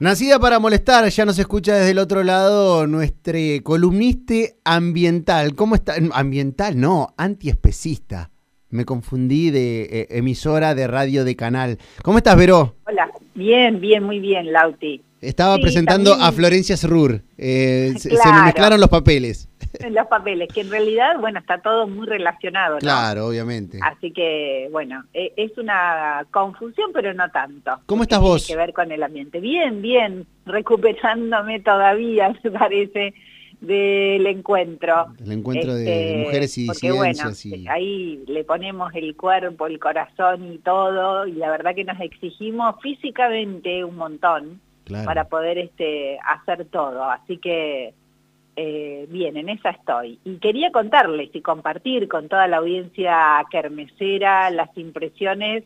Nacida para molestar, ya nos escucha desde el otro lado nuestra columnista ambiental. ¿Cómo está? Ambiental, no, antiespecista. Me confundí de eh, emisora de radio de canal. ¿Cómo estás, Vero? Hola, bien, bien, muy bien, Lauti. Estaba presentando a Florencia Srur. Eh, se, me mezclaron los papeles. Los papeles, que en realidad, bueno, está todo muy relacionado, ¿no? Claro, obviamente. Así que, bueno, e, es una confusión, pero no tanto. ¿Cómo estás vos? Tiene que ver con el ambiente. Bien, bien, recuperándome todavía, me parece, del encuentro. El encuentro de este, mujeres y porque, bueno, ahí le ponemos el cuerpo, el corazón y todo, y la verdad que nos exigimos físicamente un montón para poder este, hacer todo. Así que, eh, bien, en esa estoy. Y quería contarles y compartir con toda la audiencia kermesera las impresiones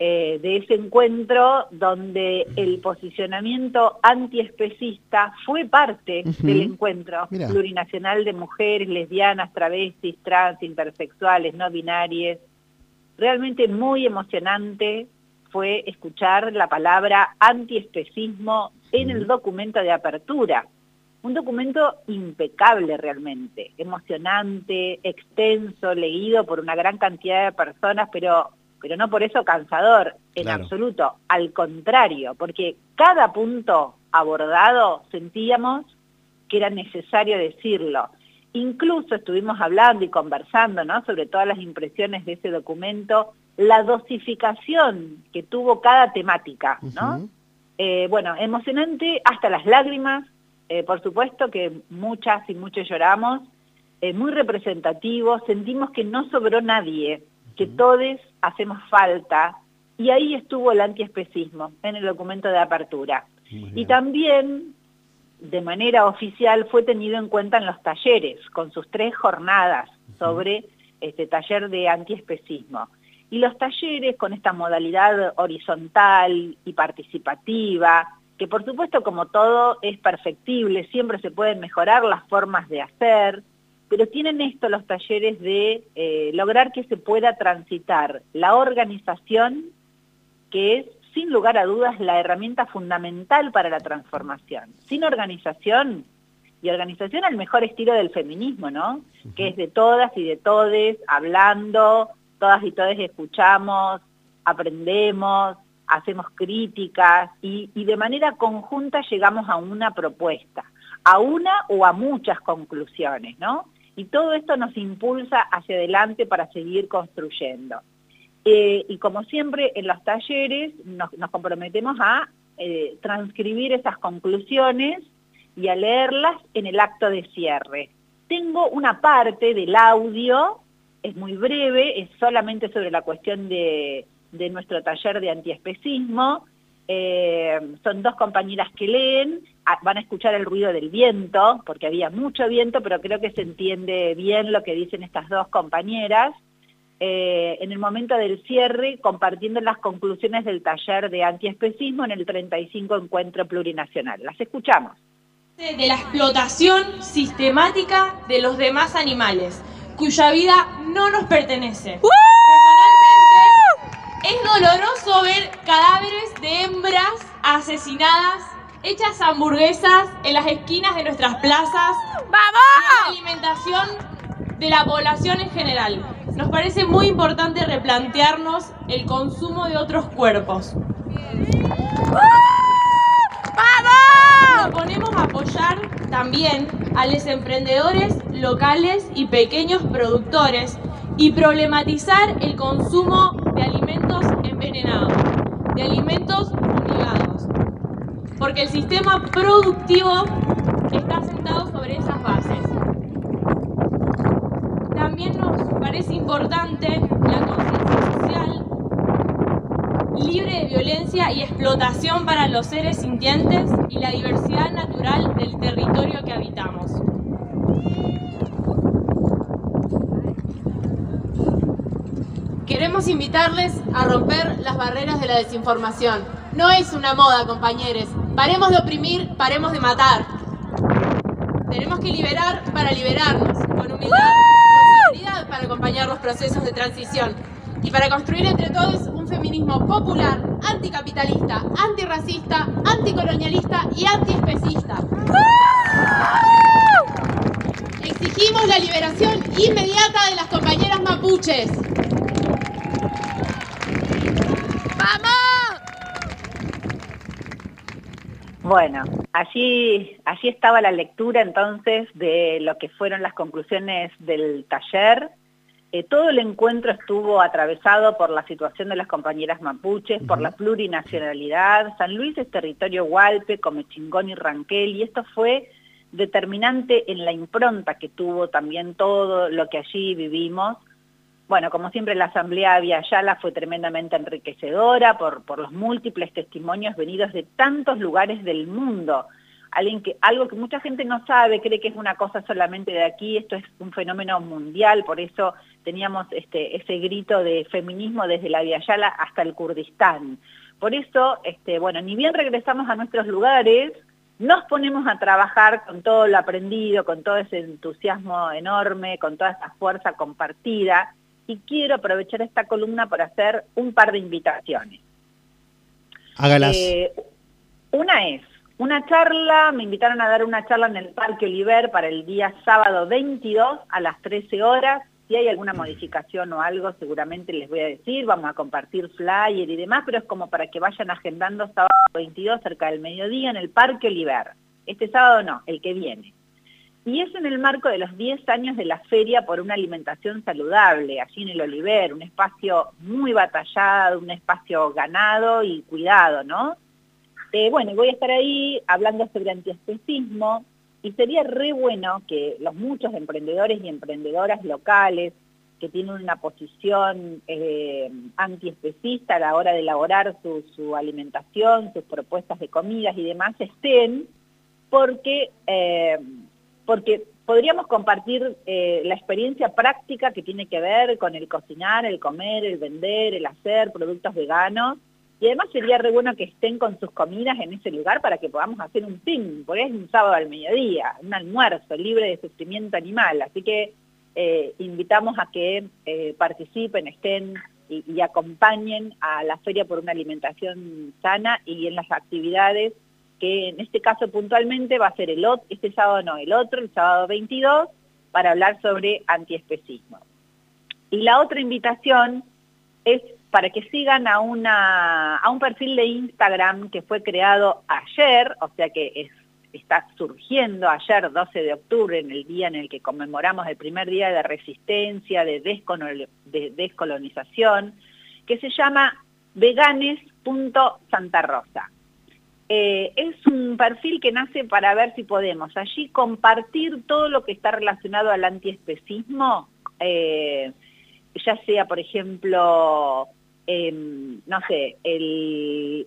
eh, de ese encuentro donde el posicionamiento antiespecista fue parte del encuentro plurinacional de mujeres, lesbianas, travestis, trans, intersexuales, no binarias. Realmente muy emocionante, fue escuchar la palabra antiespecismo en el documento de apertura. Un documento impecable realmente, emocionante, extenso, leído por una gran cantidad de personas, pero, pero no por eso cansador, en absoluto, al contrario, porque cada punto abordado sentíamos que era necesario decirlo. Incluso estuvimos hablando y conversando ¿no? sobre todas las impresiones de ese documento la dosificación que tuvo cada temática, ¿no? Eh, bueno, emocionante hasta las lágrimas, eh, por supuesto que muchas y muchos lloramos, eh, muy representativo, sentimos que no sobró nadie, que todos hacemos falta, y ahí estuvo el antiespecismo en el documento de apertura. Y también, de manera oficial, fue tenido en cuenta en los talleres, con sus tres jornadas sobre este taller de antiespecismo. Y los talleres con esta modalidad horizontal y participativa, que por supuesto como todo es perfectible, siempre se pueden mejorar las formas de hacer, pero tienen esto los talleres de eh, lograr que se pueda transitar la organización, que es sin lugar a dudas la herramienta fundamental para la transformación. Sin organización, y organización al mejor estilo del feminismo, ¿no? Que es de todas y de todes, hablando, todas y todos escuchamos, aprendemos, hacemos críticas y, de manera conjunta llegamos a una propuesta, a una o a muchas conclusiones, ¿no? Y todo esto nos impulsa hacia adelante para seguir construyendo. Eh, y como siempre en los talleres nos, comprometemos a eh, transcribir esas conclusiones y a leerlas en el acto de cierre. Tengo una parte del audio es muy breve, es solamente sobre la cuestión de, nuestro taller de antiespecismo. Eh, son dos compañeras que leen, ah, van a escuchar el ruido del viento, porque había mucho viento, pero creo que se entiende bien lo que dicen estas dos compañeras. Eh, en el momento del cierre, compartiendo las conclusiones del taller de antiespecismo en el 35 Encuentro Plurinacional. Las escuchamos. De la explotación sistemática de los demás animales cuya vida no nos pertenece. Es doloroso ver cadáveres de hembras asesinadas, hechas hamburguesas en las esquinas de nuestras plazas. ¡Vamos! la alimentación de la población en general. Nos parece muy importante replantearnos el consumo de otros cuerpos. Proponemos apoyar también a los emprendedores locales y pequeños productores y problematizar el consumo de alimentos envenenados, de alimentos fumigados, porque el sistema productivo está sentado sobre esas bases. También nos parece importante la conciencia social libre de violencia y explotación para los seres sintientes y la diversidad natural del territorio que habitamos. Queremos invitarles a romper las barreras de la desinformación. No es una moda, compañeros. Paremos de oprimir, paremos de matar. Tenemos que liberar para liberarnos, con humildad, con solidaridad para acompañar los procesos de transición y para construir entre todos un feminismo popular, anticapitalista, antirracista, anticolonialista y antiespecista. Exigimos la liberación inmediata de las compañeras mapuches. ¡Vamos! Bueno, allí, allí estaba la lectura entonces de lo que fueron las conclusiones del taller eh, todo el encuentro estuvo atravesado por la situación de las compañeras mapuches, por la plurinacionalidad. San Luis es territorio Hualpe, Comechingón y Ranquel, y esto fue determinante en la impronta que tuvo también todo lo que allí vivimos. Bueno, como siempre la Asamblea Via Ayala fue tremendamente enriquecedora por, los múltiples testimonios venidos de tantos lugares del mundo algo que mucha gente no sabe, cree que es una cosa solamente de aquí, esto es un fenómeno mundial, por eso teníamos este, ese grito de feminismo desde la Yala hasta el Kurdistán. Por eso, este, bueno, ni bien regresamos a nuestros lugares, nos ponemos a trabajar con todo lo aprendido, con todo ese entusiasmo enorme, con toda esa fuerza compartida, y quiero aprovechar esta columna para hacer un par de invitaciones. Hágalas. Eh, una es, una charla, me invitaron a dar una charla en el Parque Oliver para el día sábado 22 a las 13 horas. Si hay alguna modificación o algo, seguramente les voy a decir, vamos a compartir flyer y demás, pero es como para que vayan agendando sábado 22 cerca del mediodía en el Parque Oliver. Este sábado no, el que viene. Y es en el marco de los 10 años de la Feria por una alimentación saludable, allí en el Oliver, un espacio muy batallado, un espacio ganado y cuidado, ¿no? Eh, bueno, voy a estar ahí hablando sobre antiespecismo y sería re bueno que los muchos emprendedores y emprendedoras locales que tienen una posición eh, antiespecista a la hora de elaborar su, alimentación, sus propuestas de comidas y demás estén, porque, eh, porque podríamos compartir eh, la experiencia práctica que tiene que ver con el cocinar, el comer, el vender, el hacer productos veganos, y además sería re bueno que estén con sus comidas en ese lugar para que podamos hacer un ping, porque es un sábado al mediodía, un almuerzo libre de sufrimiento animal. Así que eh, invitamos a que eh, participen, estén y, acompañen a la Feria por una Alimentación Sana y en las actividades que en este caso puntualmente va a ser el otro, este sábado no, el otro, el sábado 22, para hablar sobre antiespecismo. Y la otra invitación es para que sigan a, una, a un perfil de Instagram que fue creado ayer, o sea que es, está surgiendo ayer, 12 de octubre, en el día en el que conmemoramos el primer día de resistencia, de, descolonización, que se llama veganes.santarosa. Eh, es un perfil que nace para ver si podemos allí compartir todo lo que está relacionado al antiespecismo, eh, ya sea, por ejemplo, Em, no sé,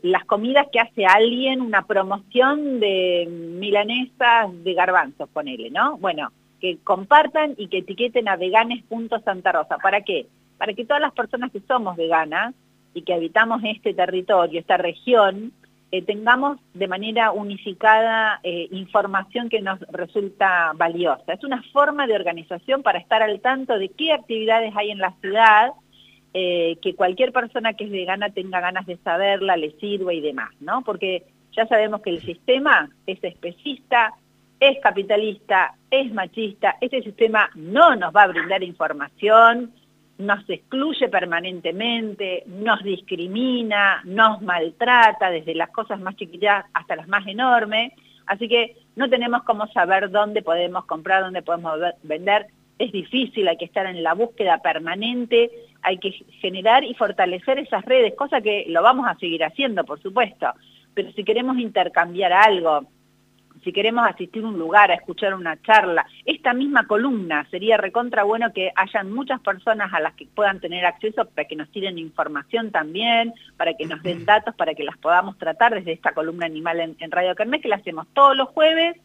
las comidas que hace alguien, una promoción de milanesas de garbanzos, ponele, ¿no? Bueno, que compartan y que etiqueten a veganes.santarosa. ¿Para qué? Para que todas las personas que somos veganas y que habitamos este territorio, esta región, eh, tengamos de manera unificada eh, información que nos resulta valiosa. Es una forma de organización para estar al tanto de qué actividades hay en la ciudad, eh, que cualquier persona que es vegana tenga ganas de saberla, le sirva y demás, ¿no? Porque ya sabemos que el sistema es especista, es capitalista, es machista, este sistema no nos va a brindar información, nos excluye permanentemente, nos discrimina, nos maltrata desde las cosas más chiquitas hasta las más enormes, así que no tenemos cómo saber dónde podemos comprar, dónde podemos vender, es difícil, hay que estar en la búsqueda permanente, hay que generar y fortalecer esas redes, cosa que lo vamos a seguir haciendo, por supuesto, pero si queremos intercambiar algo, si queremos asistir a un lugar, a escuchar una charla, esta misma columna sería recontra bueno que hayan muchas personas a las que puedan tener acceso para que nos tiren información también, para que nos den datos, para que las podamos tratar desde esta columna animal en, en Radio Kermés, que la hacemos todos los jueves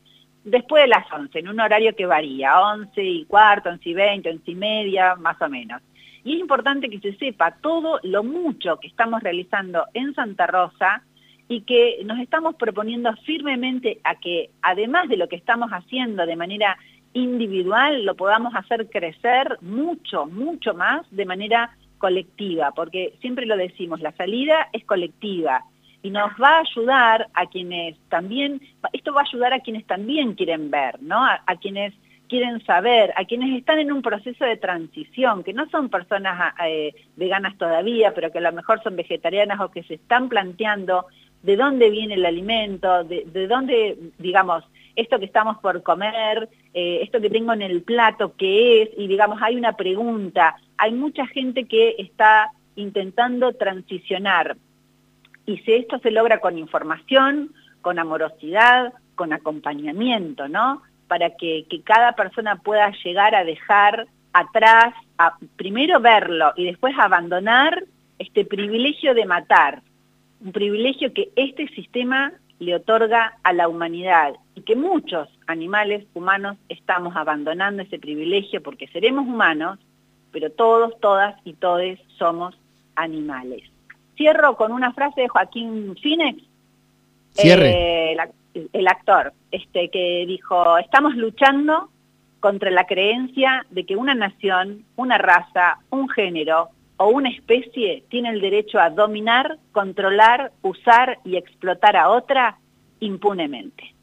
después de las 11, en un horario que varía, 11 y cuarto, 11 y 20, 11 y media, más o menos. Y es importante que se sepa todo lo mucho que estamos realizando en Santa Rosa y que nos estamos proponiendo firmemente a que, además de lo que estamos haciendo de manera individual, lo podamos hacer crecer mucho, mucho más de manera colectiva, porque siempre lo decimos, la salida es colectiva y nos va a ayudar a quienes también, esto va a ayudar a quienes también quieren ver, ¿no? A, quienes quieren saber, a quienes están en un proceso de transición, que no son personas eh, veganas todavía, pero que a lo mejor son vegetarianas o que se están planteando de dónde viene el alimento, de, dónde, digamos, esto que estamos por comer, eh, esto que tengo en el plato, qué es, y digamos, hay una pregunta, hay mucha gente que está intentando transicionar. Y si esto se logra con información, con amorosidad, con acompañamiento, ¿no? Para que, cada persona pueda llegar a dejar atrás, a, primero verlo y después abandonar este privilegio de matar, un privilegio que este sistema le otorga a la humanidad y que muchos animales humanos estamos abandonando ese privilegio porque seremos humanos, pero todos, todas y todes somos animales. Cierro con una frase de Joaquín Phoenix, eh, el, actor, este, que dijo, estamos luchando contra la creencia de que una nación, una raza, un género o una especie tiene el derecho a dominar, controlar, usar y explotar a otra impunemente.